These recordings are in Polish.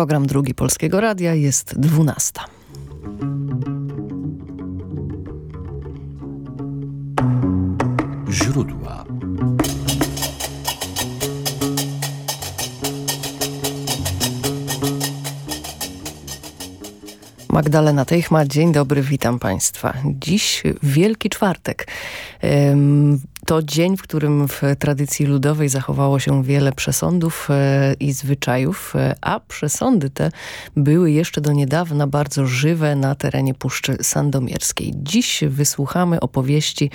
Program Drugi Polskiego Radia jest 12. Źródła Magdalena Teichma, dzień dobry, witam Państwa. Dziś Wielki Czwartek. To dzień, w którym w tradycji ludowej zachowało się wiele przesądów e, i zwyczajów, e, a przesądy te były jeszcze do niedawna bardzo żywe na terenie Puszczy Sandomierskiej. Dziś wysłuchamy opowieści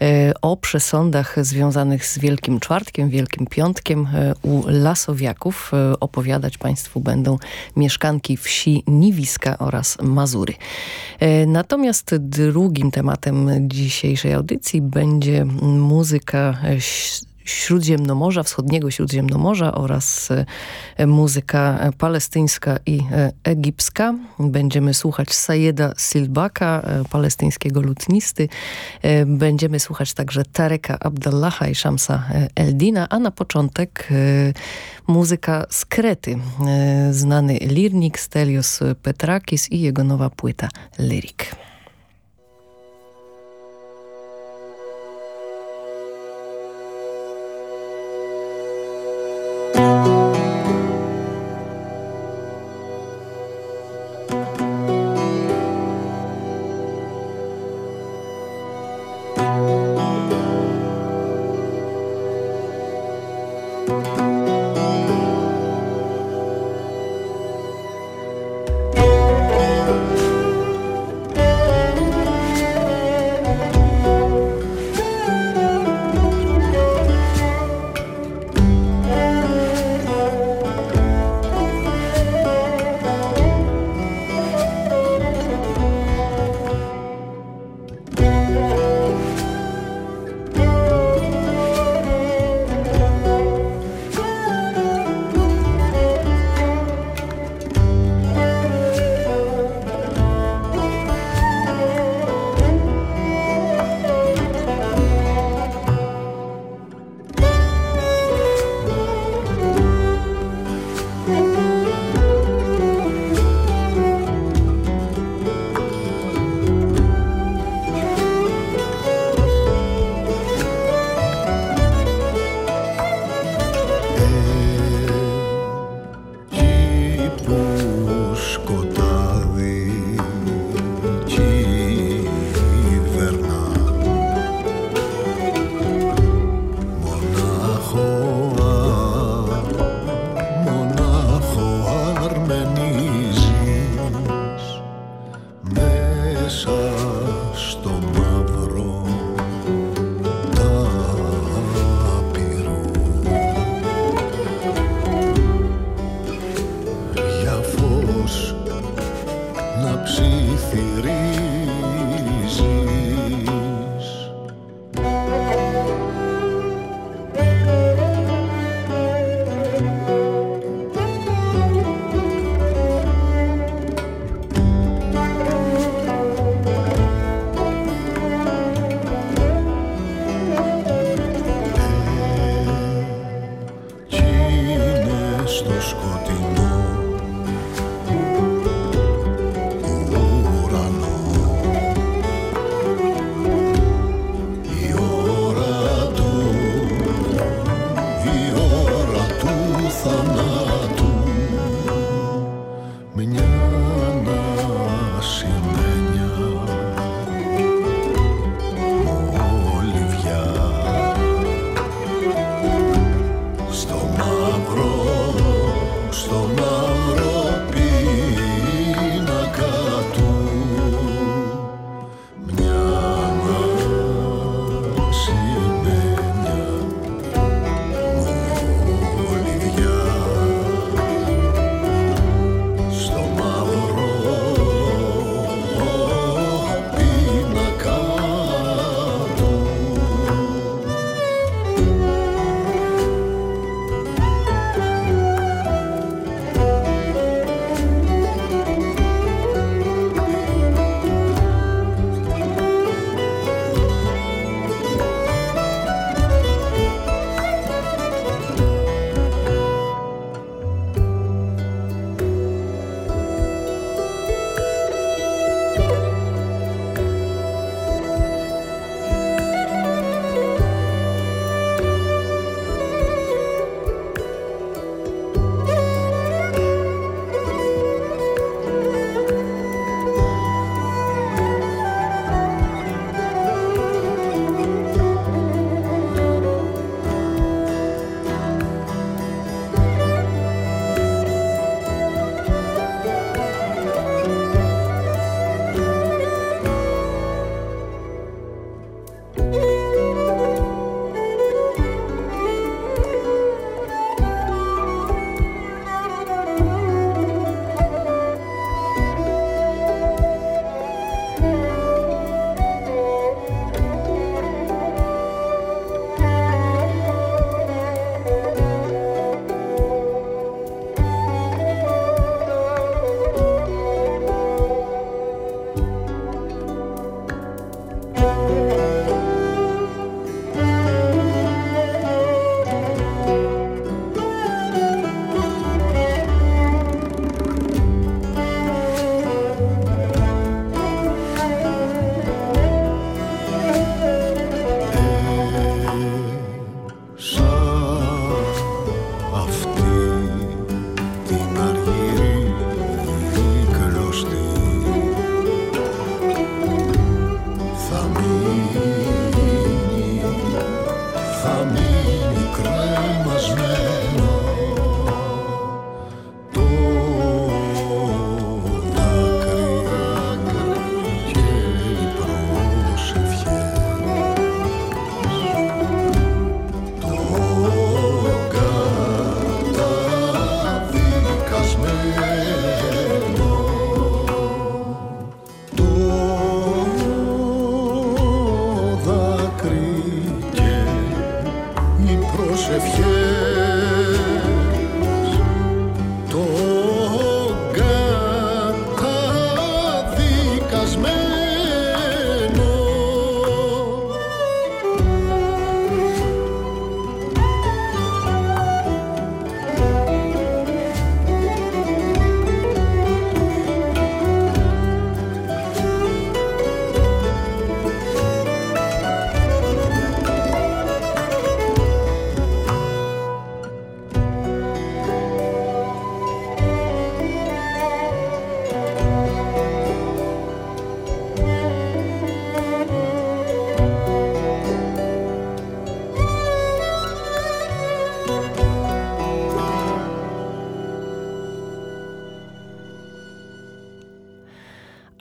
e, o przesądach związanych z Wielkim Czwartkiem, Wielkim Piątkiem u Lasowiaków. Opowiadać Państwu będą mieszkanki wsi Niwiska oraz Mazury. Natomiast drugim tematem dzisiejszej audycji będzie muzyka Śródziemnomorza, wschodniego Śródziemnomorza oraz e, muzyka palestyńska i e, egipska. Będziemy słuchać Sayeda Silbaka, e, palestyńskiego lutnisty. Będziemy słuchać także Tareka Abdallaha i Shamsa Eldina, a na początek muzyka z Krety. Znany lirnik Stelios Petrakis i jego nowa płyta Lyrik.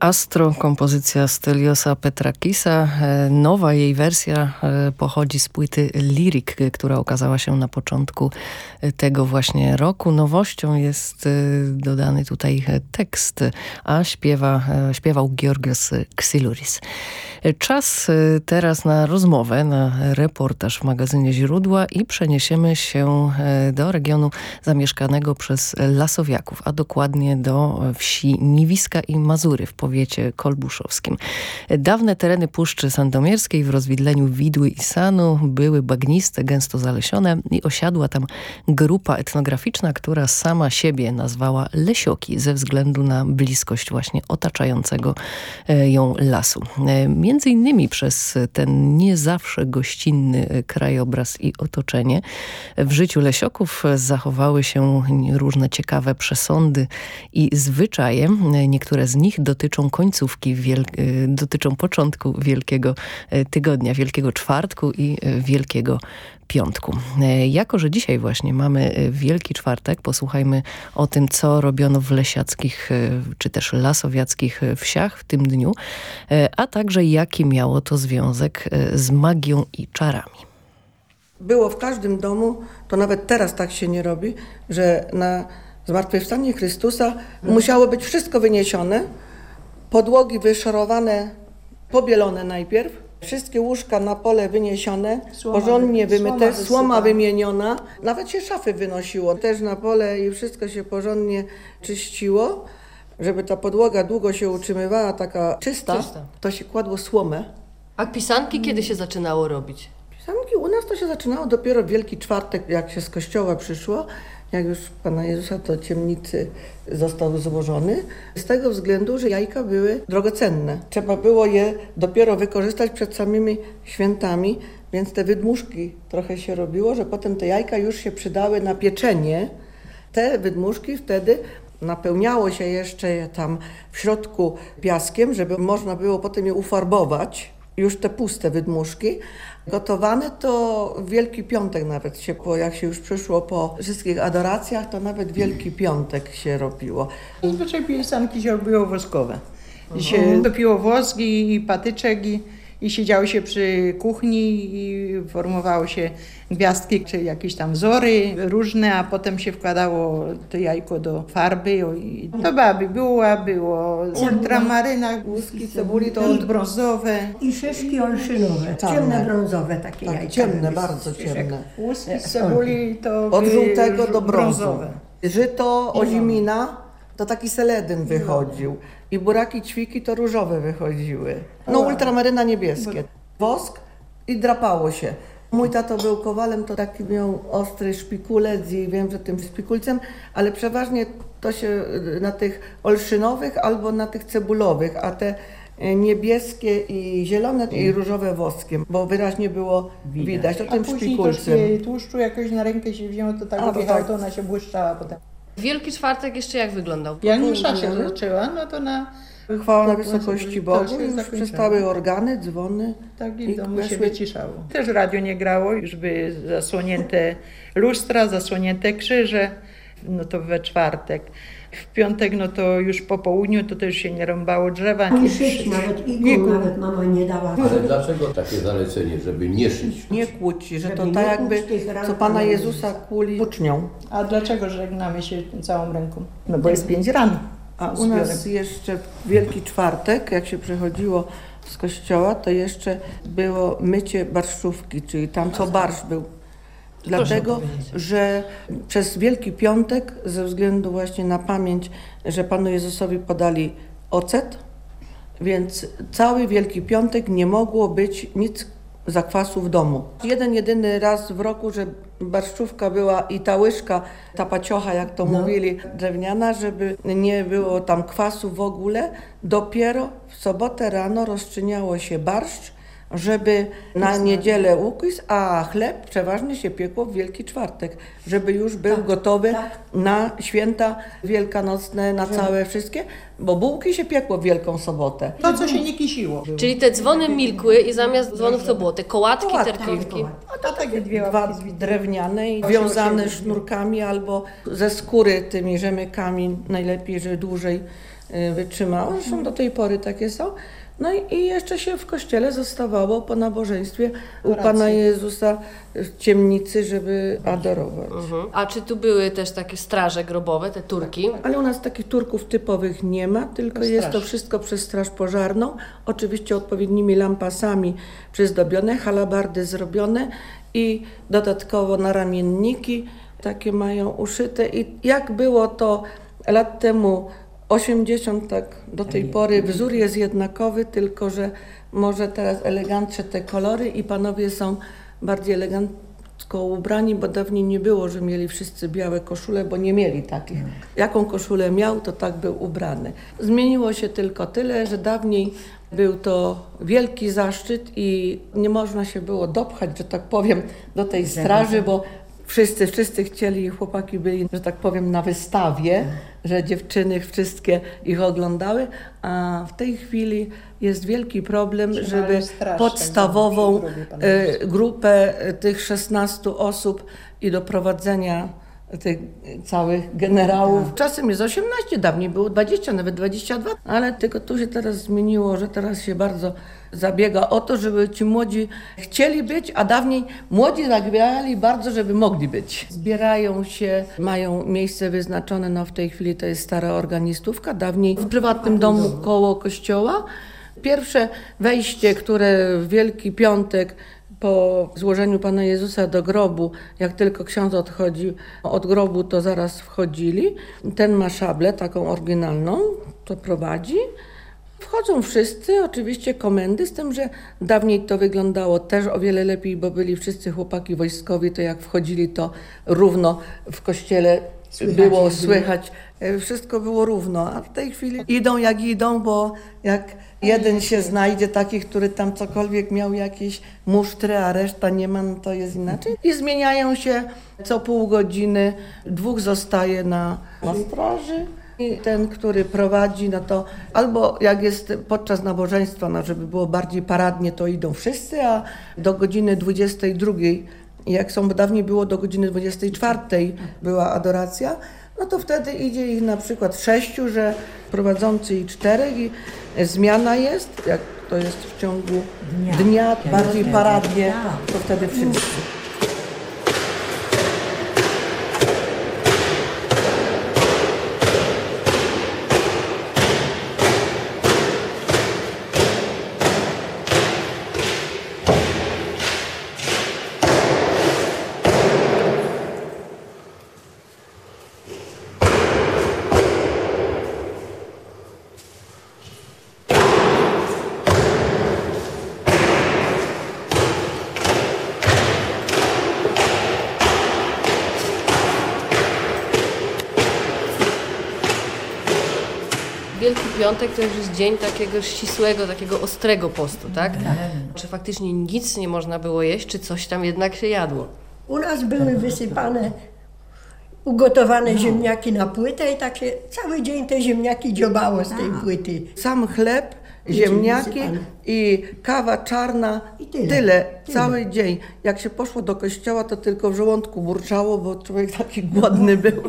Astro, kompozycja Steliosa Petrakisa. E, nowa jej wersja e, pochodzi z płyty Lyric, która okazała się na początku e, tego właśnie roku. Nowością jest dodany tutaj tekst, a śpiewa, śpiewał Georgios Xiluris. Czas teraz na rozmowę, na reportaż w magazynie Źródła i przeniesiemy się do regionu zamieszkanego przez Lasowiaków, a dokładnie do wsi Niwiska i Mazury w powiecie kolbuszowskim. Dawne tereny Puszczy Sandomierskiej w rozwidleniu Widły i Sanu były bagniste, gęsto zalesione i osiadła tam grupa etnograficzna, która sama siebie nazwała Lesioki ze względu na bliskość właśnie otaczającego e, ją lasu. E, między innymi przez ten nie zawsze gościnny krajobraz i otoczenie w życiu Lesioków zachowały się różne ciekawe przesądy i zwyczaje. Niektóre z nich dotyczą końcówki, y, dotyczą początku Wielkiego y, Tygodnia, Wielkiego Czwartku i y, Wielkiego Piątku. Jako, że dzisiaj właśnie mamy Wielki Czwartek, posłuchajmy o tym, co robiono w lesiackich czy też lasowiackich wsiach w tym dniu, a także jaki miało to związek z magią i czarami. Było w każdym domu, to nawet teraz tak się nie robi, że na zmartwychwstanie Chrystusa musiało być wszystko wyniesione, podłogi wyszorowane, pobielone najpierw, wszystkie łóżka na pole wyniesione, słoma, porządnie wymyte, słoma, słoma wymieniona. Nawet się szafy wynosiło też na pole i wszystko się porządnie czyściło. Żeby ta podłoga długo się utrzymywała taka czysta, czysta. to się kładło słomę. A pisanki kiedy się zaczynało robić? Pisanki u nas to się zaczynało dopiero Wielki Czwartek, jak się z kościoła przyszło jak już Pana Jezusa do ciemnicy został złożony, z tego względu, że jajka były drogocenne. Trzeba było je dopiero wykorzystać przed samymi świętami, więc te wydmuszki trochę się robiło, że potem te jajka już się przydały na pieczenie. Te wydmuszki wtedy napełniało się jeszcze tam w środku piaskiem, żeby można było potem je ufarbować już te puste wydmuszki. Gotowane to Wielki Piątek nawet się, bo jak się już przyszło po wszystkich adoracjach, to nawet Wielki Piątek się robiło. Zazwyczaj pisanki się robiło woskowe. I się dopiło wosk i patyczek i i siedziało się przy kuchni i formowało się gwiazdki czy jakieś tam wzory różne, a potem się wkładało to jajko do farby. I to baby była, było ultramaryna, łuski cebuli to brązowe. I szyszki olszynowe, ciemne brązowe takie tak, jajka. ciemne, bardzo ciemne. Łuski cebuli to Od żółtego do brązowe. Żyto, ozimina to taki seledyn wychodził. I buraki ćwiki to różowe wychodziły. No ultramaryna niebieskie. Wosk i drapało się. Mój tato był kowalem, to taki miał ostry szpikulec i wiem, że tym szpikulcem, ale przeważnie to się y, na tych olszynowych albo na tych cebulowych, a te y, niebieskie i zielone i różowe woskiem, bo wyraźnie było widać, to a tym szpikulcem. tłuszczu jakoś na rękę się wzięło, to tak odjechało, tak. to ona się błyszczała potem. Wielki Czwartek jeszcze jak wyglądał? Jak msza się zaczęła, no to na... Chwała na wysokości Bogu, już przestały organy, dzwony. Tak i w domu się wyciszało. Też radio nie grało, już były zasłonięte lustra, zasłonięte krzyże, no to we czwartek. W piątek, no to już po południu, to też się nie rąbało drzewa. Nie szyć nawet, igłą nawet mama nie dała. Ale dlaczego takie zalecenie, żeby nie szyć? Nie kłócić, że to tak jakby, co Pana Jezusa kuli włócznią. A dlaczego żegnamy się całą ręką? No bo jest pięć ran. A u nas jeszcze Wielki Czwartek, jak się przechodziło z kościoła, to jeszcze było mycie barszczówki, czyli tam co barsz był Dlatego, że przez Wielki Piątek, ze względu właśnie na pamięć, że Panu Jezusowi podali ocet, więc cały Wielki Piątek nie mogło być nic zakwasu w domu. Jeden, jedyny raz w roku, że barszczówka była i ta łyżka, ta paciocha, jak to mówili, drewniana, żeby nie było tam kwasu w ogóle. Dopiero w sobotę rano rozczyniało się barszcz, żeby na niedzielę ukłis, a chleb przeważnie się piekło w Wielki Czwartek, żeby już był gotowy na święta wielkanocne, na całe wszystkie, bo bułki się piekło w Wielką Sobotę. To, co się nie kisiło. Czyli te dzwony milkły i zamiast dzwonów to było te kołatki, Kołatki, terpiwki. A to takie dwie Dwa drewniane i wiązane sznurkami albo ze skóry tymi rzemykami, najlepiej, że dłużej y, wytrzymało. Zresztą do tej pory takie są. No i, i jeszcze się w kościele zostawało po nabożeństwie u Pana Jezusa w ciemnicy, żeby adorować. Mhm. A czy tu były też takie straże grobowe, te turki? Ale u nas takich turków typowych nie ma, tylko jest to wszystko przez Straż Pożarną. Oczywiście odpowiednimi lampasami przyzdobione, halabardy zrobione i dodatkowo naramienniki takie mają uszyte. I jak było to lat temu 80, tak do tej pory wzór jest jednakowy, tylko że może teraz elegantsze te kolory i panowie są bardziej elegancko ubrani, bo dawniej nie było, że mieli wszyscy białe koszule, bo nie mieli takich. Jaką koszulę miał, to tak był ubrany. Zmieniło się tylko tyle, że dawniej był to wielki zaszczyt i nie można się było dopchać, że tak powiem, do tej straży, bo Wszyscy, wszyscy chcieli i chłopaki byli, że tak powiem, na wystawie, że dziewczyny wszystkie ich oglądały, a w tej chwili jest wielki problem, żeby podstawową tak e, grupę tych 16 osób i doprowadzenia tych całych generałów. Czasem jest 18, dawniej było 20, nawet 22, ale tylko tu się teraz zmieniło, że teraz się bardzo zabiega o to, żeby ci młodzi chcieli być, a dawniej młodzi zabierali bardzo, żeby mogli być. Zbierają się, mają miejsce wyznaczone, no w tej chwili to jest stara organistówka, dawniej w prywatnym domu koło kościoła. Pierwsze wejście, które w Wielki Piątek po złożeniu Pana Jezusa do grobu, jak tylko ksiądz odchodził od grobu, to zaraz wchodzili. Ten ma szablę taką oryginalną, to prowadzi. Wchodzą wszyscy, oczywiście komendy, z tym, że dawniej to wyglądało też o wiele lepiej, bo byli wszyscy chłopaki wojskowi, to jak wchodzili, to równo w kościele było słychać, e, wszystko było równo, a w tej chwili idą jak idą, bo jak jeden się znajdzie taki, który tam cokolwiek miał jakieś musztry, a reszta nie ma, no to jest inaczej. I zmieniają się co pół godziny, dwóch zostaje na, na straży. I ten, który prowadzi, no to albo jak jest podczas nabożeństwa, no żeby było bardziej paradnie, to idą wszyscy, a do godziny 22 jak są, bo dawniej było do godziny 24 była adoracja, no to wtedy idzie ich na przykład sześciu, że prowadzący i czterech i zmiana jest, jak to jest w ciągu dnia, bardziej paradnie, to wtedy wszyscy. Wielki Piątek to już jest dzień takiego ścisłego, takiego ostrego postu, tak? Czy faktycznie nic nie można było jeść, czy coś tam jednak się jadło? U nas były wysypane, ugotowane ziemniaki na płytę i tak się cały dzień te ziemniaki dziobało z tej płyty. Sam chleb, ziemniaki i kawa czarna. I tyle. Tyle, cały dzień. Jak się poszło do kościoła, to tylko w żołądku burczało, bo człowiek taki głodny był,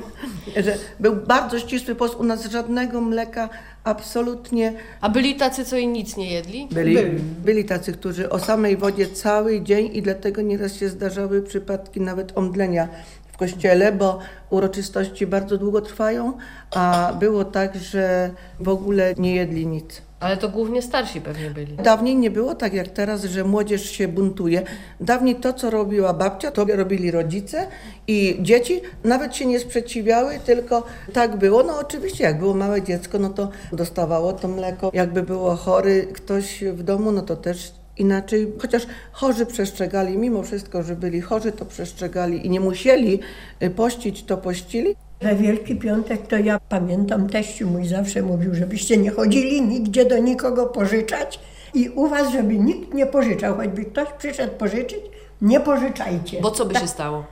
że był bardzo ścisły post. U nas żadnego mleka, absolutnie. A byli tacy, co i nic nie jedli? Byli, byli tacy, którzy o samej wodzie cały dzień i dlatego nieraz się zdarzały przypadki nawet omdlenia w kościele, bo uroczystości bardzo długo trwają, a było tak, że w ogóle nie jedli nic. Ale to głównie starsi pewnie byli. Dawniej nie było tak jak teraz, że młodzież się buntuje. Dawniej to, co robiła babcia, to robili rodzice i dzieci nawet się nie sprzeciwiały, tylko tak było. No oczywiście, jak było małe dziecko, no to dostawało to mleko. Jakby było chory ktoś w domu, no to też inaczej. Chociaż chorzy przestrzegali, mimo wszystko, że byli chorzy, to przestrzegali i nie musieli y, pościć, to pościli. We Wielki Piątek to ja pamiętam, teściu mój zawsze mówił, żebyście nie chodzili nigdzie do nikogo pożyczać i u was, żeby nikt nie pożyczał, choćby ktoś przyszedł pożyczyć, nie pożyczajcie. Bo co by się stało?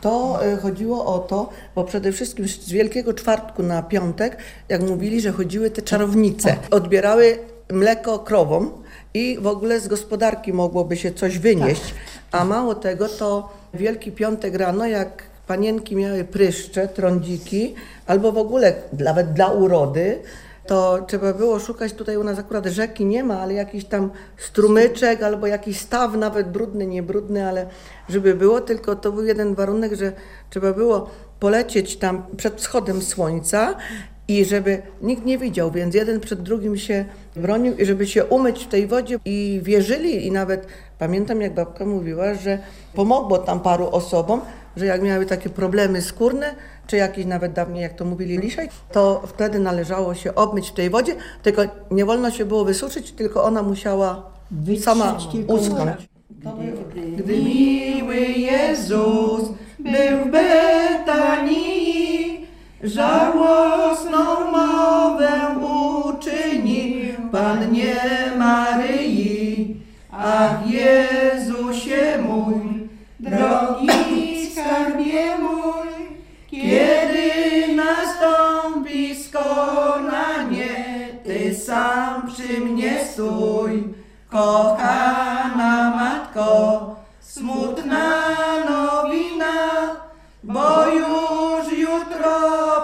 To y, chodziło o to, bo przede wszystkim z Wielkiego Czwartku na piątek, jak mówili, że chodziły te czarownice, odbierały mleko krowom i w ogóle z gospodarki mogłoby się coś wynieść. A mało tego, to Wielki Piątek rano, jak panienki miały pryszcze, trądziki, albo w ogóle nawet dla urody, to trzeba było szukać, tutaj u nas akurat rzeki nie ma, ale jakiś tam strumyczek albo jakiś staw, nawet brudny, nie brudny, ale żeby było, tylko to był jeden warunek, że trzeba było polecieć tam przed wschodem słońca i żeby nikt nie widział, więc jeden przed drugim się bronił i żeby się umyć w tej wodzie i wierzyli. I nawet pamiętam jak babka mówiła, że pomogło tam paru osobom, że jak miały takie problemy skórne, czy jakieś nawet dawniej, jak to mówili liszej, to wtedy należało się obmyć w tej wodzie, tylko nie wolno się było wysuszyć, tylko ona musiała sama Wytrzeć tylko uschnąć. Gdy miły Jezus był w Betanii, żałosną mowę uczynił Pannie Maryi. Ach Jezusie stój. Kochana matko, smutna nowina, bo już jutro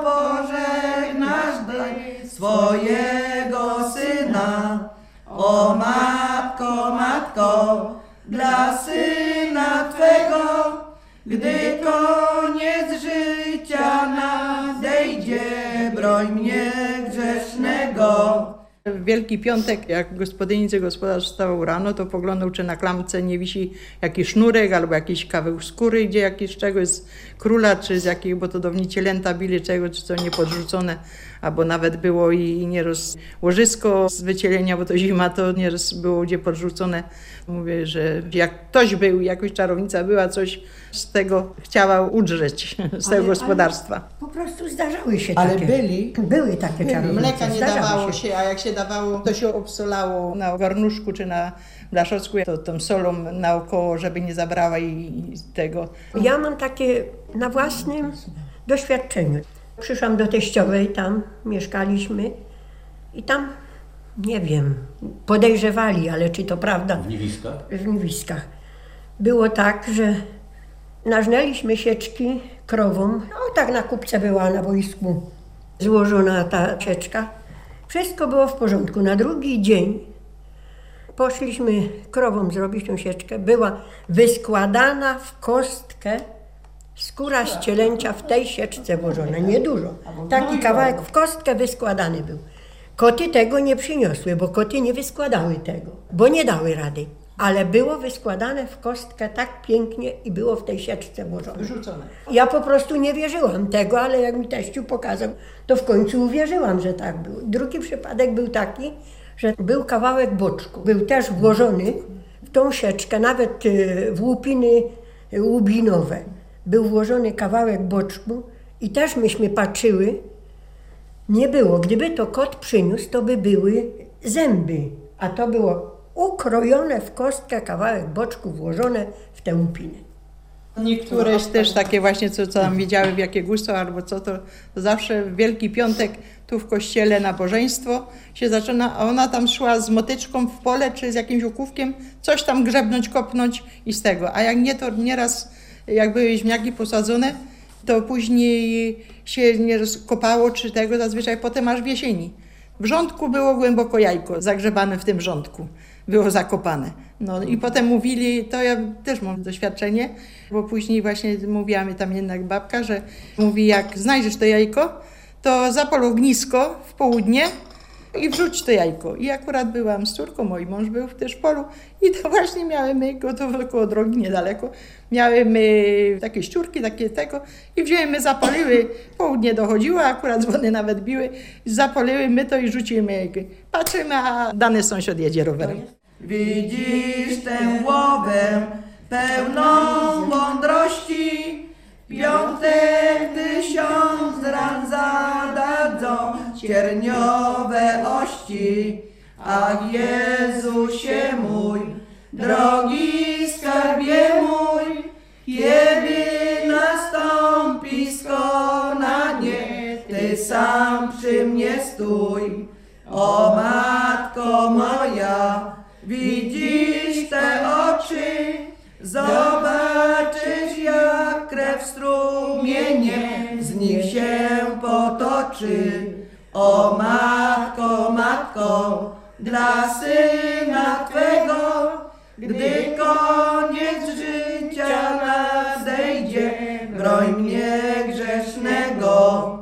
pożegnasz ty swojego syna. O matko, matko, dla syna Twego, gdy koniec życia nadejdzie, broń mnie Wielki Piątek, jak gospodyni czy gospodarz wstawał rano, to poglądał, czy na klamce nie wisi jakiś sznurek albo jakiś kawał skóry, gdzie jakiś czegoś z króla, czy z jakiego, bo to dawni cielęta bili czego, czy co nie podrzucone, albo nawet było i nieraz łożysko z wycielenia, bo to zima, to nieraz było gdzie podrzucone. Mówię, że jak ktoś był, jakoś czarownica była, coś z tego chciała udrzeć, z tego Ale- gospodarstwa. Po prostu zdarzały się Ale takie. byli. Były takie czarownice. Mleka nie zdarzały dawało się, a jak się dawało, to się obsolało na garnuszku czy na blaszocku, to tą solą naokoło, żeby nie zabrała i, i tego. Ja mam takie na własnym doświadczeniu. Przyszłam do teściowej, tam mieszkaliśmy i tam, nie wiem, podejrzewali, ale czy to prawda, W Niwiskach? w Niwiskach. Było tak, że nażnęliśmy sieczki krową, no tak na kupce była na wojsku złożona ta sieczka. Wszystko było w porządku. Na drugi dzień poszliśmy krową zrobić tą sieczkę. Była wyskładana w kostkę skóra z cielęcia w tej sieczce włożona, niedużo. Taki kawałek w kostkę wyskładany był. Koty tego nie przyniosły, bo koty nie wyskładały tego, bo nie dały rady. Ale było wyskładane w kostkę tak pięknie i było w tej sieczce włożone. Wyrzucone. Ja po prostu nie wierzyłam tego, ale jak mi teściu pokazał, to w końcu uwierzyłam, że tak było. Drugi przypadek był taki, że był kawałek boczku. Był też włożony w tą sieczkę, nawet y, w łupiny y, łubinowe. Był włożony kawałek boczku i też myśmy patrzyły, nie było. Gdyby to kot przyniósł, to by były zęby, a to było ukrojone w kostkę kawałek boczku włożone w tę łupinę. Niektóre też takie właśnie, co, co tam wiedziały w jakie gusto albo co, to, zawsze w Wielki Piątek tu w kościele nabożeństwo się zaczyna, a ona tam szła z motyczką w pole czy z jakimś okówkiem, coś tam grzebnąć, kopnąć i z tego. A jak nie, to nieraz jak były ziemniaki posadzone, to później się nieraz kopało czy tego, zazwyczaj potem aż w jesieni. W rządku było głęboko jajko zagrzebane w tym rządku, było zakopane. No i potem mówili, to ja też mam doświadczenie, bo później właśnie mówiła mi tam jednak babka, że mówi jak znajdziesz to jajko, to zapal ognisko w południe i wrzuć to jajko. I akurat byłam z córką, mój mąż był też w polu i to właśnie miałem to koło drogi niedaleko, miałem takie szczurki, takie tego i wzięły, my zapaliły, południe dochodziło, akurat dzwony nawet biły, zapaliły my to i rzucimy. Patrzymy, a dany sąsiad jedzie rowerem. Widzisz tę głowę pełną cierniowe ości. Ach Jezusie mój, drogi skarbie mój, kiedy nastąpi skonanie, Ty sam przy mnie stój. O Matko moja, widzisz te oczy, zobaczysz jak krew strumienie z nich się potoczy. O Matko, Matko, dla Syna Twego, gdy koniec życia nadejdzie, broń mnie grzesznego.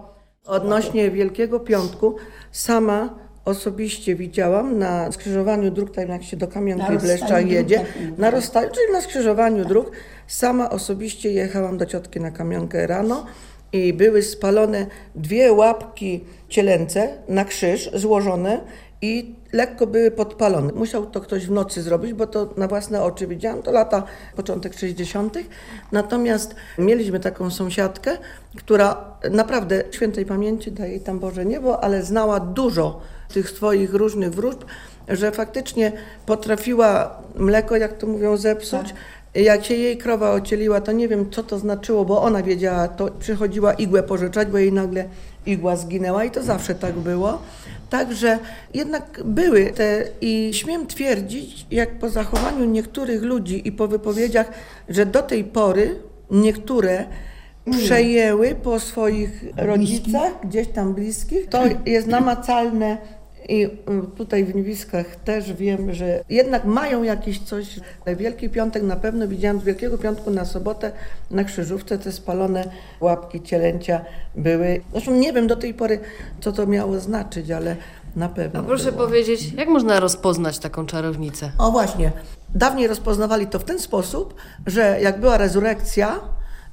Odnośnie Wielkiego Piątku, sama osobiście widziałam na skrzyżowaniu dróg, tak jak się do Kamionki w Leszczach jedzie, na rozstaju, czyli na skrzyżowaniu dróg, sama osobiście jechałam do ciotki na Kamionkę rano i były spalone dwie łapki cielęce na krzyż złożone i lekko były podpalone. Musiał to ktoś w nocy zrobić, bo to na własne oczy widziałam. To lata, początek 60. Natomiast mieliśmy taką sąsiadkę, która naprawdę świętej pamięci, daje jej tam Boże niebo, ale znała dużo tych swoich różnych wróżb, że faktycznie potrafiła mleko, jak to mówią, zepsuć. Jak się jej krowa ocieliła, to nie wiem, co to znaczyło, bo ona wiedziała, to przychodziła igłę pożyczać, bo jej nagle igła zginęła i to zawsze tak było. Także jednak były te i śmiem twierdzić, jak po zachowaniu niektórych ludzi i po wypowiedziach, że do tej pory niektóre przejęły po swoich rodzicach, gdzieś tam bliskich. To jest namacalne i y, tutaj w Niwiskach też wiem, że jednak mają jakieś coś. Wielki Piątek na pewno widziałam z Wielkiego Piątku na sobotę na krzyżówce te spalone łapki cielęcia były. Zresztą nie wiem do tej pory, co to miało znaczyć, ale na pewno. A proszę było. powiedzieć, jak można rozpoznać taką czarownicę? O właśnie. Dawniej rozpoznawali to w ten sposób, że jak była rezurekcja,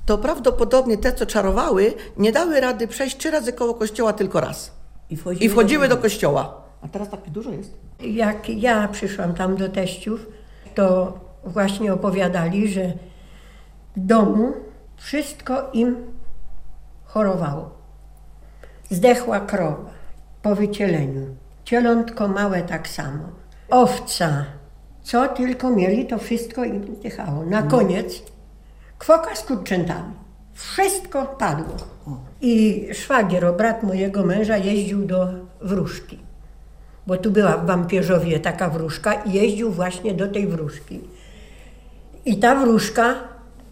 to prawdopodobnie te, co czarowały, nie dały rady przejść trzy razy koło kościoła, tylko raz. I wchodziły, I wchodziły do kościoła. A teraz tak dużo jest. Jak ja przyszłam tam do teściów, to właśnie opowiadali, że w domu wszystko im chorowało. Zdechła krowa po wycieleniu, cielątko małe tak samo, owca, co tylko mieli, to wszystko im zdychało. Na koniec kwoka z kurczętami. Wszystko padło. I szwagier, brat mojego męża, jeździł do wróżki bo tu była w Wampierzowie taka wróżka i jeździł właśnie do tej wróżki. I ta wróżka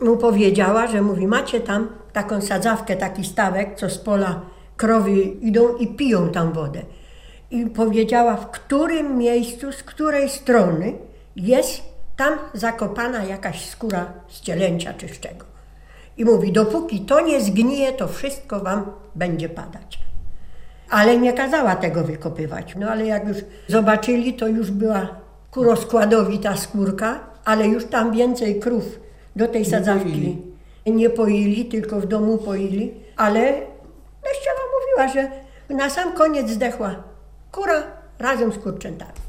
mu powiedziała, że mówi, macie tam taką sadzawkę, taki stawek, co z pola krowy idą i piją tam wodę. I powiedziała, w którym miejscu, z której strony jest tam zakopana jakaś skóra z cielęcia czy z. I mówi, dopóki to nie zgnije, to wszystko wam będzie padać ale nie kazała tego wykopywać. No ale jak już zobaczyli, to już była ku rozkładowi ta skórka, ale już tam więcej krów do tej sadzawki nie poili, tylko w domu poili, ale teściowa mówiła, że na sam koniec zdechła kura razem z kurczętami.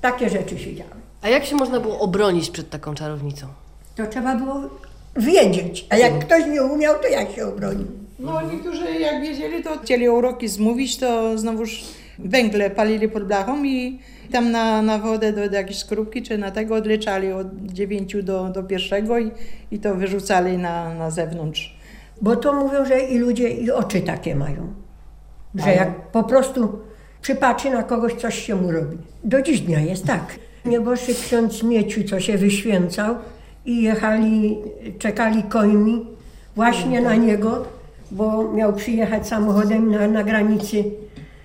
Takie rzeczy się działy. A jak się można było obronić przed taką czarownicą? To trzeba było wiedzieć, a jak ktoś nie umiał, to jak się obronił? No niektórzy jak wiedzieli, to chcieli uroki zmówić, to znowuż węgle palili pod blachą i tam na, na wodę do, do jakiejś skorupki czy na tego odliczali od 9 do, do pierwszego i, i to wyrzucali na, na zewnątrz. Bo to mówią, że i ludzie i oczy takie mają. Że jak po prostu przypatrzy na kogoś, coś się mu robi. Do dziś dnia jest tak. Nieboszczyk ksiądz Mieciu, co się wyświęcał i jechali, czekali końmi właśnie na niego, bo miał przyjechać samochodem na, na granicy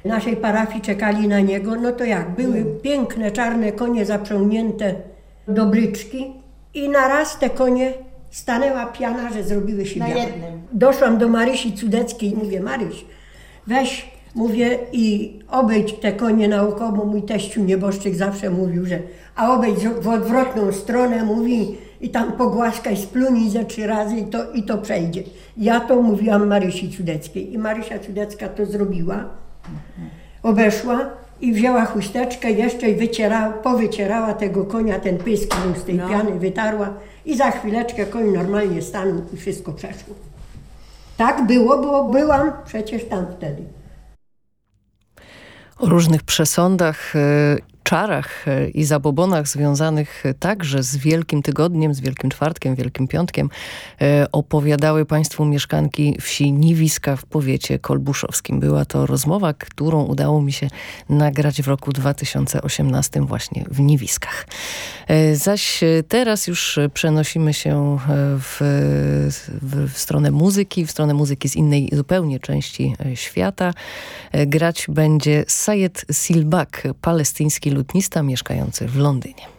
naszej parafii, czekali na niego. No to jak, były piękne czarne konie zaprzągnięte do bryczki i naraz te konie stanęła piana, że zrobiły się Na białe. jednym. Doszłam do Marysi Cudeckiej i mówię, Maryś, weź Mówię i obejdź te konie naokoło, mój teściu nieboszczyk zawsze mówił, że a obejdź w odwrotną stronę, mówi i tam pogłaskaj, splunij ze trzy razy i to, i to przejdzie. Ja to mówiłam Marysi Cudeckiej i Marysia Cudecka to zrobiła. Obeszła i wzięła chusteczkę jeszcze i wycierała, powycierała tego konia, ten pysk mu z tej piany wytarła i za chwileczkę koń normalnie stanął i wszystko przeszło. Tak było, bo byłam przecież tam wtedy. O różnych przesądach, e, czarach e, i zabobonach związanych także z Wielkim Tygodniem, z Wielkim Czwartkiem, Wielkim Piątkiem e, opowiadały Państwu mieszkanki wsi Niwiska w powiecie kolbuszowskim. Była to rozmowa, którą udało mi się nagrać w roku 2018 właśnie w Niwiskach. Zaś teraz już przenosimy się w, w, w stronę muzyki, w stronę muzyki z innej zupełnie części świata. Grać będzie Sayed Silbak, palestyński lutnista mieszkający w Londynie.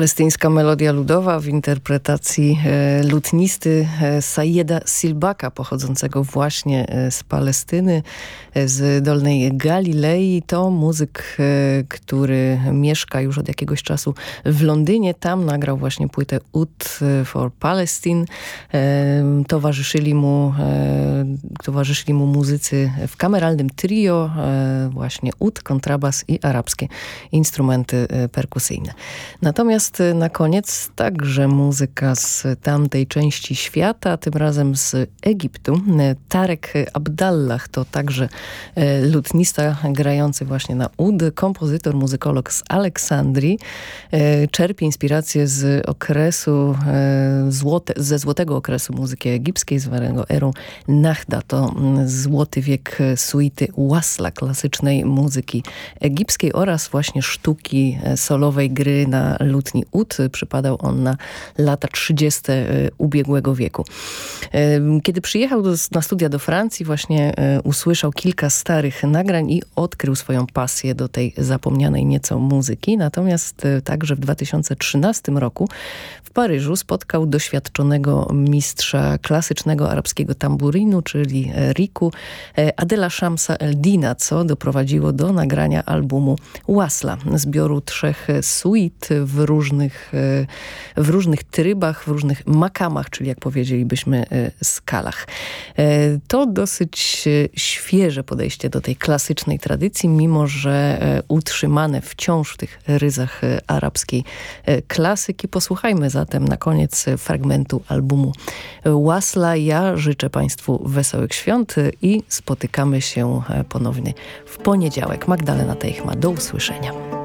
Palestyńska melodia ludowa w interpretacji e, lutnisty e, Sayeda Silbaka, pochodzącego właśnie e, z Palestyny, z Dolnej Galilei. To muzyk, e, który mieszka już od jakiegoś czasu w Londynie. Tam nagrał właśnie płytę Ud for Palestine. E, towarzyszyli, mu, towarzyszyli mu muzycy w kameralnym trio, właśnie ud, kontrabas i arabskie instrumenty perkusyjne. Natomiast na koniec także muzyka z tamtej części świata, tym razem z Egiptu. Tarek Abdallah to także lutnista grający właśnie na ud, kompozytor, muzykolog z Aleksandrii. Czerpie inspirację z okresu, złote, ze złotego okresu muzyki egipskiej, zwanego erą Nahda. To mm, złoty wiek suity Wasla, klasycznej muzyki egipskiej oraz właśnie sztuki solowej gry na lutni ud. Przypadał on na lata 30. Y, ubiegłego wieku. Kiedy przyjechał do, na studia do Francji, właśnie usłyszał kilka starych nagrań i odkrył swoją pasję do tej zapomnianej nieco muzyki. Natomiast także w 2013 roku w Paryżu spotkał doświadczonego mistrza klasycznego arabskiego tamburinu, czyli Riku, Adela Shamsa Eldina, co doprowadziło do nagrania albumu Wasla, zbioru trzech suite w różnych, e, w różnych trybach, w różnych makamach, czyli jak powiedzielibyśmy e, skalach. E, to dosyć świeże podejście do tej klasycznej tradycji, mimo że utrzymane wciąż w tych ryzach arabskiej klasyki. Posłuchajmy zatem na koniec fragmentu albumu Wasla. Ja życzę Państwu wesołych świąt i spotykamy się ponownie w poniedziałek. Magdalena Teichma, do usłyszenia.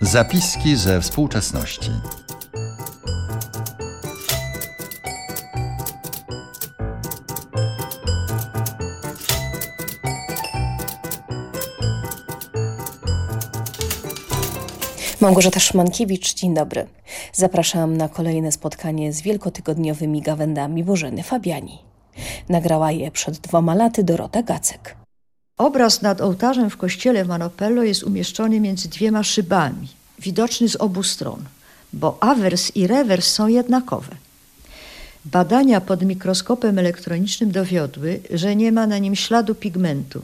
Zapiski ze współczesności. Małgorzata Szmankiewicz, dzień dobry. Zapraszam na kolejne spotkanie z wielkotygodniowymi gawędami Bożeny Fabiani. Nagrała je przed dwoma laty Dorota Gacek. Obraz nad ołtarzem w kościele w Manopello jest umieszczony między dwiema szybami, widoczny z obu stron, bo awers i rewers są jednakowe. Badania pod mikroskopem elektronicznym dowiodły, że nie ma na nim śladu pigmentu.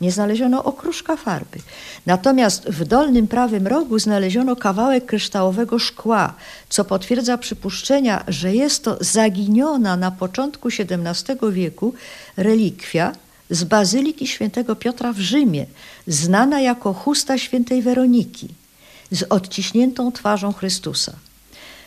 Nie znaleziono okruszka farby. Natomiast w dolnym prawym rogu znaleziono kawałek kryształowego szkła, co potwierdza przypuszczenia, że jest to zaginiona na początku XVII wieku relikwia z bazyliki świętego Piotra w Rzymie, znana jako chusta świętej Weroniki, z odciśniętą twarzą Chrystusa.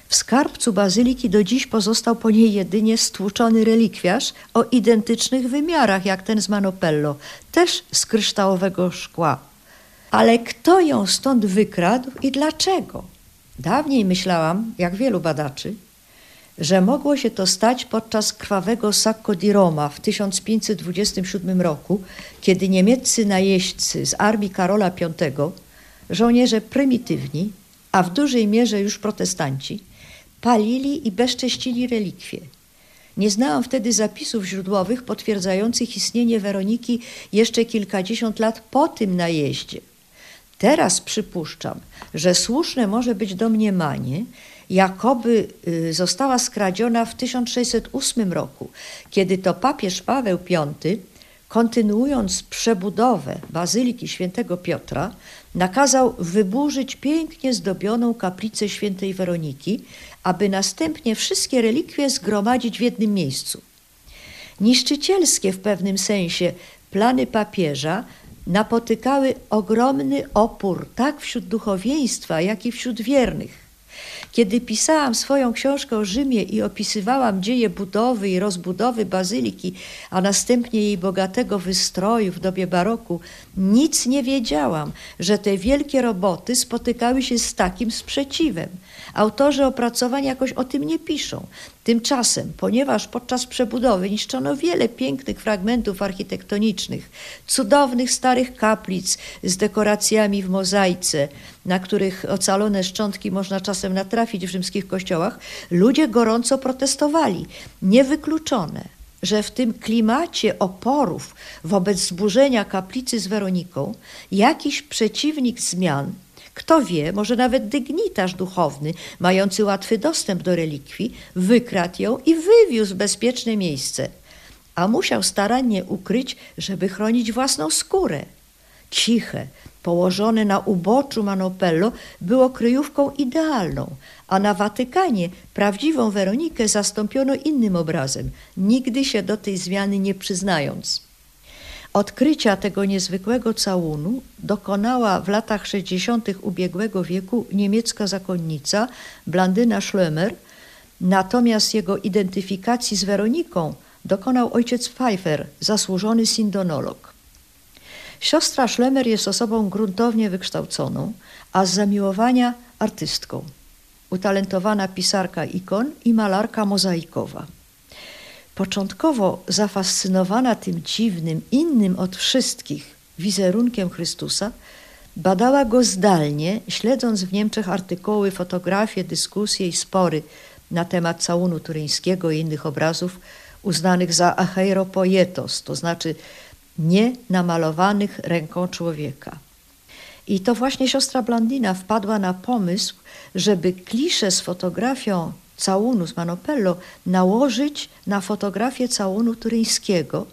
W skarbcu bazyliki do dziś pozostał po niej jedynie stłuczony relikwiarz o identycznych wymiarach jak ten z Manopello, też z kryształowego szkła. Ale kto ją stąd wykradł i dlaczego? Dawniej myślałam, jak wielu badaczy, że mogło się to stać podczas krwawego Sacco di Roma w 1527 roku, kiedy niemieccy najeźdźcy z armii Karola V, żołnierze prymitywni, a w dużej mierze już protestanci, palili i bezcześcili relikwie. Nie znałam wtedy zapisów źródłowych potwierdzających istnienie Weroniki jeszcze kilkadziesiąt lat po tym najeździe. Teraz przypuszczam, że słuszne może być domniemanie, jakoby y, została skradziona w 1608 roku, kiedy to papież Paweł V, kontynuując przebudowę Bazyliki Świętego Piotra, nakazał wyburzyć pięknie zdobioną kaplicę Świętej Weroniki, aby następnie wszystkie relikwie zgromadzić w jednym miejscu. Niszczycielskie w pewnym sensie plany papieża napotykały ogromny opór tak wśród duchowieństwa, jak i wśród wiernych. Kiedy pisałam swoją książkę o Rzymie i opisywałam dzieje budowy i rozbudowy bazyliki, a następnie jej bogatego wystroju w dobie baroku, nic nie wiedziałam, że te wielkie roboty spotykały się z takim sprzeciwem. Autorzy opracowań jakoś o tym nie piszą. Tymczasem, ponieważ podczas przebudowy niszczono wiele pięknych fragmentów architektonicznych, cudownych starych kaplic z dekoracjami w mozaice, na których ocalone szczątki można czasem natrafić w rzymskich kościołach, ludzie gorąco protestowali. Niewykluczone, że w tym klimacie oporów wobec zburzenia kaplicy z Weroniką jakiś przeciwnik zmian kto wie, może nawet dygnitarz duchowny, mający łatwy dostęp do relikwii, wykradł ją i wywiózł w bezpieczne miejsce, a musiał starannie ukryć, żeby chronić własną skórę. Ciche, położone na uboczu Manopello, było kryjówką idealną, a na Watykanie prawdziwą Weronikę zastąpiono innym obrazem, nigdy się do tej zmiany nie przyznając. Odkrycia tego niezwykłego całunu dokonała w latach 60. ubiegłego wieku niemiecka zakonnica Blandyna Schlömer, natomiast jego identyfikacji z Weroniką dokonał ojciec Pfeiffer, zasłużony sindonolog. Siostra Schlömer jest osobą gruntownie wykształconą, a z zamiłowania artystką. Utalentowana pisarka ikon i malarka mozaikowa. Początkowo zafascynowana tym dziwnym, innym od wszystkich wizerunkiem Chrystusa, badała go zdalnie, śledząc w Niemczech artykuły, fotografie, dyskusje i spory na temat całunu turyńskiego i innych obrazów uznanych za acheiropoietos, to znaczy nie namalowanych ręką człowieka. I to właśnie siostra Blandina wpadła na pomysł, żeby klisze z fotografią całunu z Manopello nałożyć na fotografię całunu turyńskiego,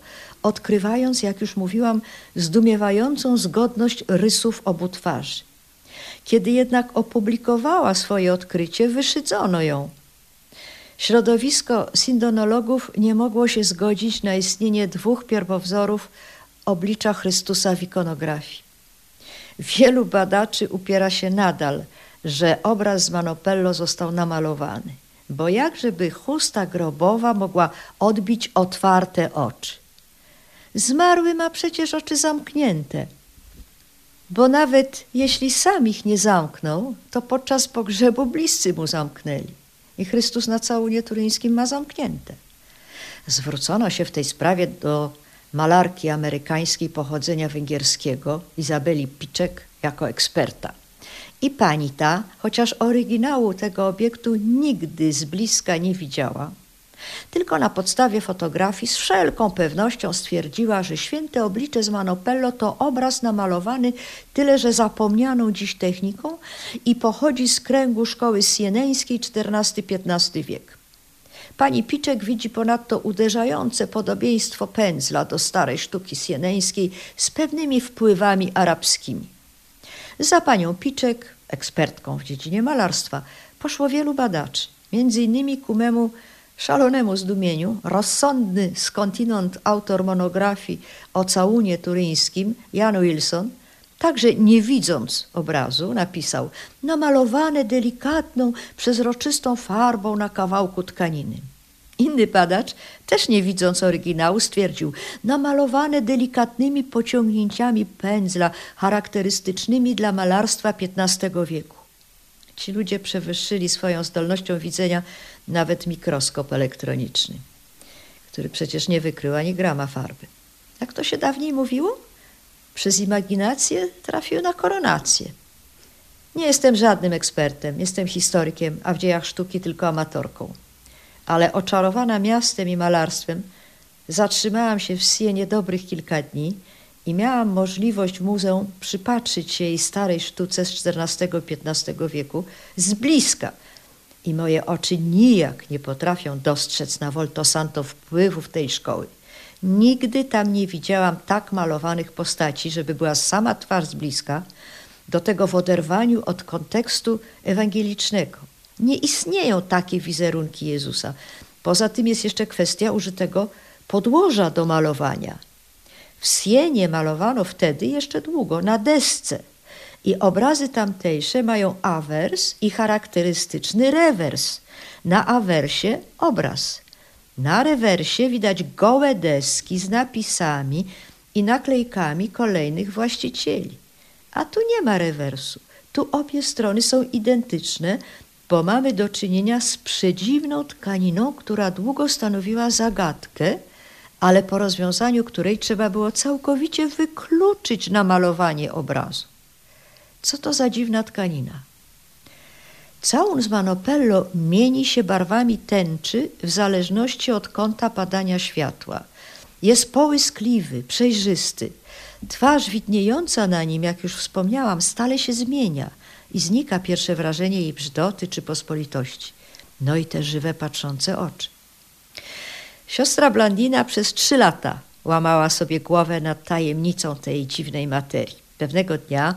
odkrywając, jak już mówiłam, zdumiewającą zgodność rysów obu twarzy. Kiedy jednak opublikowała swoje odkrycie, wyszydzono ją. Środowisko sindonologów nie mogło się zgodzić na istnienie dwóch pierwowzorów oblicza Chrystusa w ikonografii. Wielu badaczy upiera się nadal, że obraz z Manopello został namalowany, bo jakżeby chusta grobowa mogła odbić otwarte oczy. Zmarły ma przecież oczy zamknięte, bo nawet jeśli sam ich nie zamknął, to podczas pogrzebu bliscy mu zamknęli. I Chrystus na całunie turyńskim ma zamknięte. Zwrócono się w tej sprawie do malarki amerykańskiej pochodzenia węgierskiego, Izabeli Piczek, jako eksperta. I pani ta, chociaż oryginału tego obiektu nigdy z bliska nie widziała, tylko na podstawie fotografii z wszelką pewnością stwierdziła, że święte oblicze z Manopello to obraz namalowany tyle, że zapomnianą dziś techniką i pochodzi z kręgu szkoły sieneńskiej XIV-XV wiek. Pani Piczek widzi ponadto uderzające podobieństwo pędzla do starej sztuki sieneńskiej z pewnymi wpływami arabskimi. Za panią Piczek, ekspertką w dziedzinie malarstwa, poszło wielu badaczy, między innymi ku memu szalonemu zdumieniu rozsądny skądinąd autor monografii o całunie turyńskim, Jan Wilson, także nie widząc obrazu, napisał namalowane delikatną, przezroczystą farbą na kawałku tkaniny. Inny badacz, też nie widząc oryginału, stwierdził namalowane delikatnymi pociągnięciami pędzla charakterystycznymi dla malarstwa XV wieku. Ci ludzie przewyższyli swoją zdolnością widzenia nawet mikroskop elektroniczny, który przecież nie wykrył ani grama farby. Jak to się dawniej mówiło? Przez imaginację trafił na koronację. Nie jestem żadnym ekspertem, jestem historykiem, a w dziejach sztuki tylko amatorką. Ale oczarowana miastem i malarstwem, zatrzymałam się w Sienie dobrych kilka dni i miałam możliwość w muzeum przypatrzyć się jej starej sztuce z XIV-XV wieku z bliska. I moje oczy nijak nie potrafią dostrzec na Volto Santo wpływów tej szkoły. Nigdy tam nie widziałam tak malowanych postaci, żeby była sama twarz z bliska, do tego w oderwaniu od kontekstu ewangelicznego. Nie istnieją takie wizerunki Jezusa. Poza tym jest jeszcze kwestia użytego podłoża do malowania. W Sienie malowano wtedy jeszcze długo na desce i obrazy tamtejsze mają awers i charakterystyczny rewers. Na awersie obraz. Na rewersie widać gołe deski z napisami i naklejkami kolejnych właścicieli. A tu nie ma rewersu. Tu obie strony są identyczne, bo mamy do czynienia z przedziwną tkaniną, która długo stanowiła zagadkę, ale po rozwiązaniu której trzeba było całkowicie wykluczyć namalowanie obrazu. Co to za dziwna tkanina? Całun z Manopello mieni się barwami tęczy w zależności od kąta padania światła. Jest połyskliwy, przejrzysty. Twarz widniejąca na nim, jak już wspomniałam, stale się zmienia i znika pierwsze wrażenie jej brzdoty czy pospolitości. No i te żywe, patrzące oczy. Siostra Blandina przez trzy lata łamała sobie głowę nad tajemnicą tej dziwnej materii. Pewnego dnia,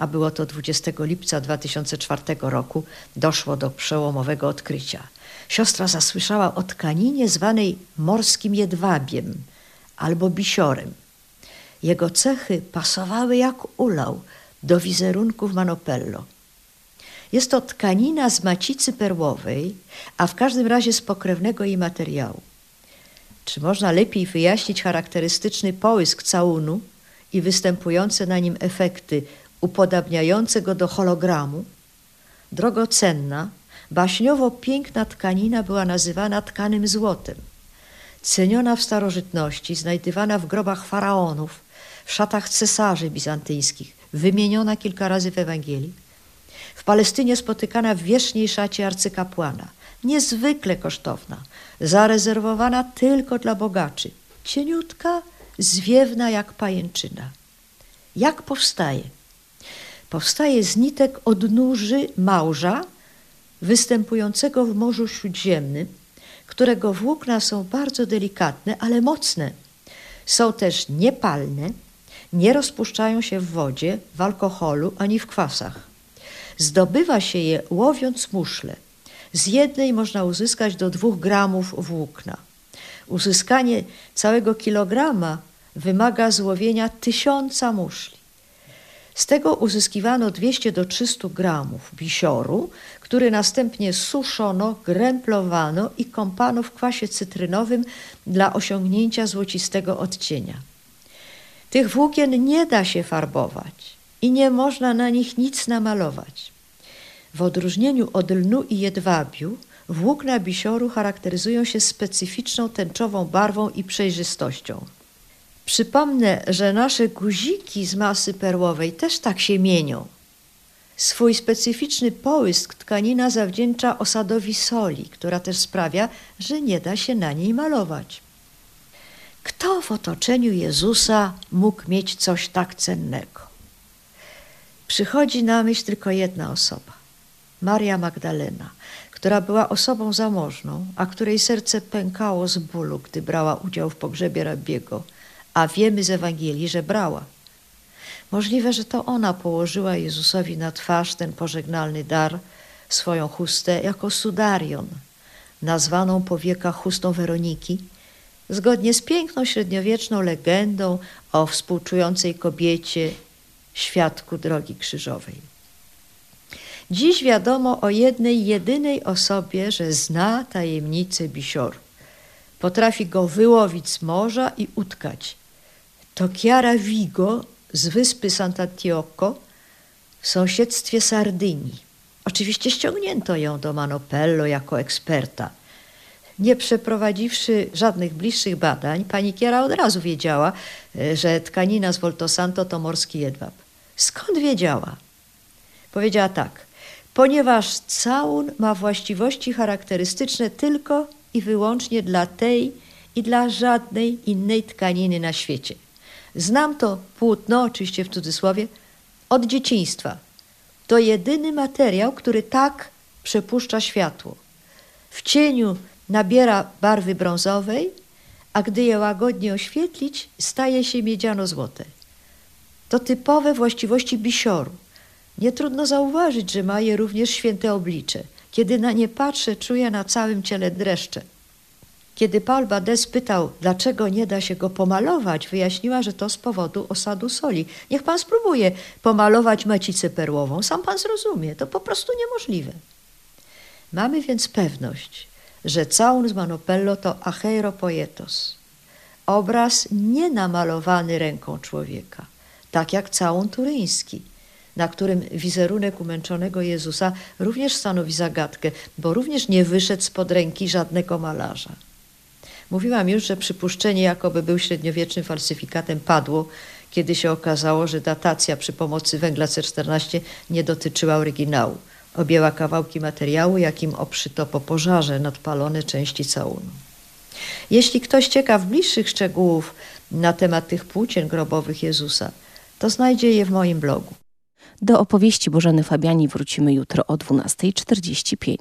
a było to 20 lipca 2004 roku, doszło do przełomowego odkrycia. Siostra zasłyszała o tkaninie zwanej morskim jedwabiem albo bisiorem. Jego cechy pasowały jak ulał do wizerunków Manopello. Jest to tkanina z macicy perłowej, a w każdym razie z pokrewnego jej materiału. Czy można lepiej wyjaśnić charakterystyczny połysk całunu i występujące na nim efekty upodabniające go do hologramu? Drogocenna, baśniowo piękna tkanina była nazywana tkanym złotem. Ceniona w starożytności, znajdywana w grobach faraonów, w szatach cesarzy bizantyjskich, wymieniona kilka razy w Ewangelii. W Palestynie spotykana w wierzchniej szacie arcykapłana, niezwykle kosztowna, zarezerwowana tylko dla bogaczy, cieniutka, zwiewna jak pajęczyna. Jak powstaje? Powstaje z nitek odnóży małża występującego w Morzu Śródziemnym, którego włókna są bardzo delikatne, ale mocne. Są też niepalne, nie rozpuszczają się w wodzie, w alkoholu ani w kwasach. Zdobywa się je łowiąc muszle. Z jednej można uzyskać do dwóch gramów włókna. Uzyskanie całego kilograma wymaga złowienia tysiąca muszli. Z tego uzyskiwano 200 do 300 gramów bisioru, który następnie suszono, gręplowano i kąpano w kwasie cytrynowym dla osiągnięcia złocistego odcienia. Tych włókien nie da się farbować i nie można na nich nic namalować. W odróżnieniu od lnu i jedwabiu, włókna bisioru charakteryzują się specyficzną tęczową barwą i przejrzystością. Przypomnę, że nasze guziki z masy perłowej też tak się mienią. Swój specyficzny połysk tkanina zawdzięcza osadowi soli, która też sprawia, że nie da się na niej malować. Kto w otoczeniu Jezusa mógł mieć coś tak cennego? Przychodzi na myśl tylko jedna osoba Maria Magdalena, która była osobą zamożną, a której serce pękało z bólu, gdy brała udział w pogrzebie rabiego, a wiemy z Ewangelii, że brała. Możliwe, że to ona położyła Jezusowi na twarz ten pożegnalny dar, swoją chustę jako sudarion, nazwaną po wiekach chustą Weroniki, zgodnie z piękną średniowieczną legendą o współczującej kobiecie, świadku drogi krzyżowej. Dziś wiadomo o jednej, jedynej osobie, że zna tajemnicę bisioru. Potrafi go wyłowić z morza i utkać. To Chiara Vigo z wyspy Sant'Antioco w sąsiedztwie Sardynii. Oczywiście ściągnięto ją do Manopello jako eksperta. Nie przeprowadziwszy żadnych bliższych badań, pani Chiara od razu wiedziała, e, że tkanina z Voltosanto to morski jedwab. Skąd wiedziała? Powiedziała tak – ponieważ całun ma właściwości charakterystyczne tylko i wyłącznie dla tej i dla żadnej innej tkaniny na świecie. Znam to płótno, oczywiście w cudzysłowie, od dzieciństwa. To jedyny materiał, który tak przepuszcza światło. W cieniu nabiera barwy brązowej, a gdy je łagodnie oświetlić, staje się miedziano-złote. To typowe właściwości bisioru. Nie trudno zauważyć, że ma je również święte oblicze. Kiedy na nie patrzę, czuję na całym ciele dreszcze. Kiedy Paul Bades pytał, dlaczego nie da się go pomalować, wyjaśniła, że to z powodu osadu soli. Niech pan spróbuje pomalować macicę perłową, sam pan zrozumie, to po prostu niemożliwe. Mamy więc pewność, że całun z Manopello to acheiro poetos, obraz nie namalowany ręką człowieka, tak jak całun turyński – na którym wizerunek umęczonego Jezusa również stanowi zagadkę, bo również nie wyszedł spod ręki żadnego malarza. Mówiłam już, że przypuszczenie, jakoby był średniowiecznym falsyfikatem, padło, kiedy się okazało, że datacja przy pomocy węgla C14 nie dotyczyła oryginału. Objęła kawałki materiału, jakim obszyto po pożarze nadpalone części całunu. Jeśli ktoś ciekaw bliższych szczegółów na temat tych płócien grobowych Jezusa, to znajdzie je w moim blogu. Do opowieści Bożeny Fabiani wrócimy jutro o 12.45.